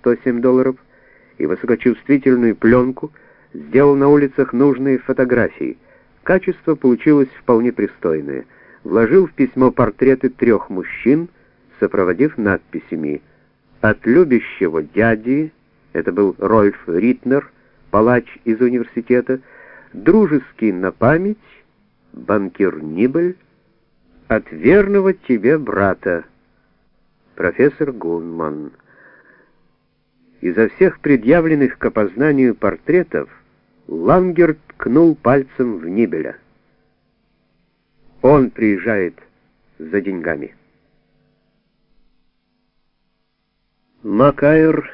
107 долларов и высокочувствительную пленку, сделал на улицах нужные фотографии. Качество получилось вполне пристойное. Вложил в письмо портреты трех мужчин, сопроводив надписями «От любящего дяди», это был Рольф Ритнер, палач из университета, «Дружеский на память», банкир Нибель, «От верного тебе брата», профессор Гунман. Изо всех предъявленных к опознанию портретов Лангер ткнул пальцем в Нибеля. Он приезжает за деньгами. Макайр,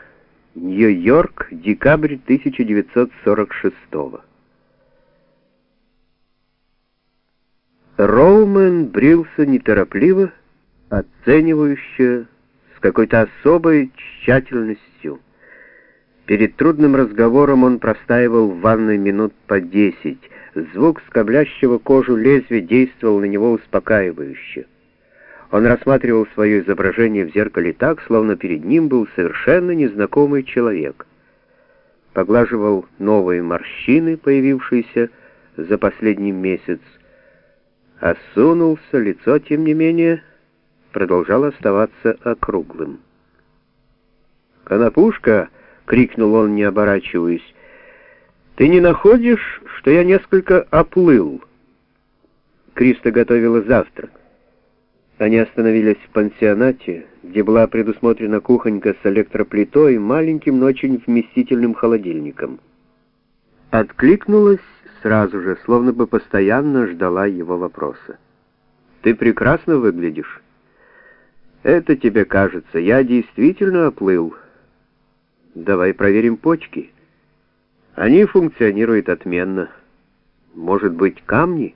Нью-Йорк, декабрь 1946 Роумен брился неторопливо, оценивающе, с какой-то особой тщательностью. Перед трудным разговором он простаивал в ванной минут по десять. Звук скоблящего кожу лезвия действовал на него успокаивающе. Он рассматривал свое изображение в зеркале так, словно перед ним был совершенно незнакомый человек. Поглаживал новые морщины, появившиеся за последний месяц. Осунулся, лицо, тем не менее, продолжало оставаться округлым. «Конопушка!» — крикнул он, не оборачиваясь. «Ты не находишь, что я несколько оплыл?» Криста готовила завтрак. Они остановились в пансионате, где была предусмотрена кухонька с электроплитой и маленьким, но очень вместительным холодильником. Откликнулась сразу же, словно бы постоянно ждала его вопроса. «Ты прекрасно выглядишь». «Это тебе кажется, я действительно оплыл. Давай проверим почки. Они функционируют отменно. Может быть, камни?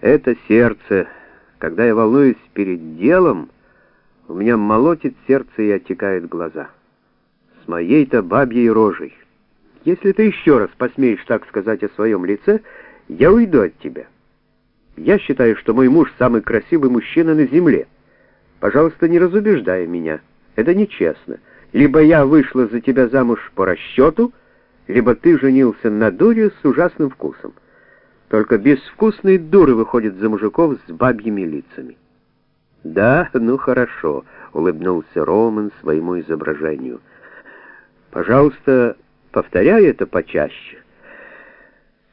Это сердце». Когда я волнуюсь перед делом, у меня молотит сердце и оттекают глаза. С моей-то бабьей рожей. Если ты еще раз посмеешь так сказать о своем лице, я уйду от тебя. Я считаю, что мой муж самый красивый мужчина на земле. Пожалуйста, не разубеждай меня. Это нечестно. Либо я вышла за тебя замуж по расчету, либо ты женился на дуре с ужасным вкусом. Только безвкусные дуры выходят за мужиков с бабьими лицами. «Да, ну хорошо», — улыбнулся Роман своему изображению. «Пожалуйста, повторяй это почаще.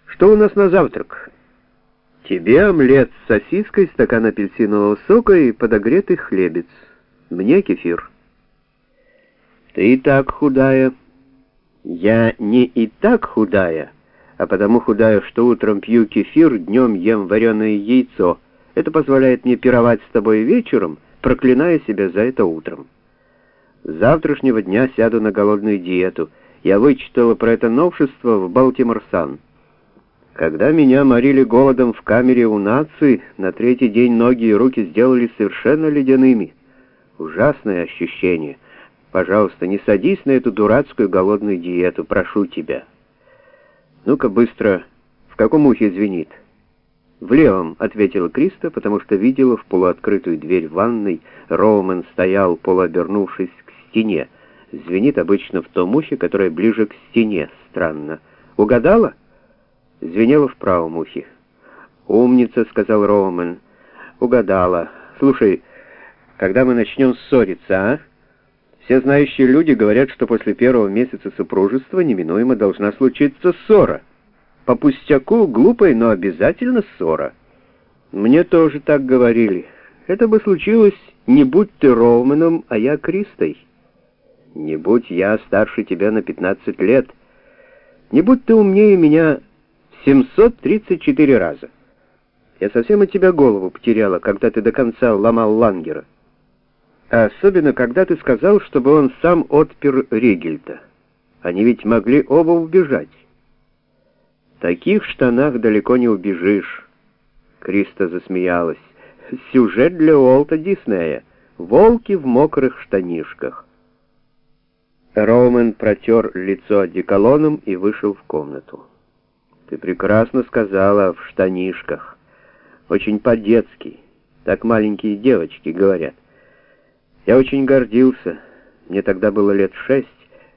Что у нас на завтрак?» «Тебе омлет с сосиской, стакан апельсинового сока и подогретый хлебец. Мне кефир». «Ты и так худая». «Я не и так худая» а потому худаю, что утром пью кефир, днем ем вареное яйцо. Это позволяет мне пировать с тобой вечером, проклиная себя за это утром. С завтрашнего дня сяду на голодную диету. Я вычитала про это новшество в Балтимор-Сан. Когда меня морили голодом в камере у нации, на третий день ноги и руки сделали совершенно ледяными. Ужасное ощущение. Пожалуйста, не садись на эту дурацкую голодную диету, прошу тебя». «Ну-ка, быстро. В каком ухе звенит?» «В левом», — ответила Криста, потому что видела в полуоткрытую дверь ванной. Роумен стоял, полуобернувшись к стене. Звенит обычно в том ухе, которое ближе к стене. Странно. «Угадала?» Звенело в правом ухе. «Умница», — сказал Роумен. «Угадала. Слушай, когда мы начнем ссориться, а?» Все знающие люди говорят, что после первого месяца супружества неминуемо должна случиться ссора. По пустяку, глупой, но обязательно ссора. Мне тоже так говорили. Это бы случилось, не будь ты Роуменом, а я Кристой. Не будь я старше тебя на 15 лет. Не будь ты умнее меня 734 раза. Я совсем от тебя голову потеряла, когда ты до конца ломал Лангера. Особенно, когда ты сказал, чтобы он сам отпер Ригельта. Они ведь могли оба убежать. Таких штанах далеко не убежишь. Криста засмеялась. Сюжет для Уолта Диснея. Волки в мокрых штанишках. Роумен протер лицо одеколоном и вышел в комнату. «Ты прекрасно сказала, в штанишках. Очень по-детски. Так маленькие девочки говорят». Я очень гордился. Мне тогда было лет шесть.